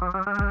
Bye.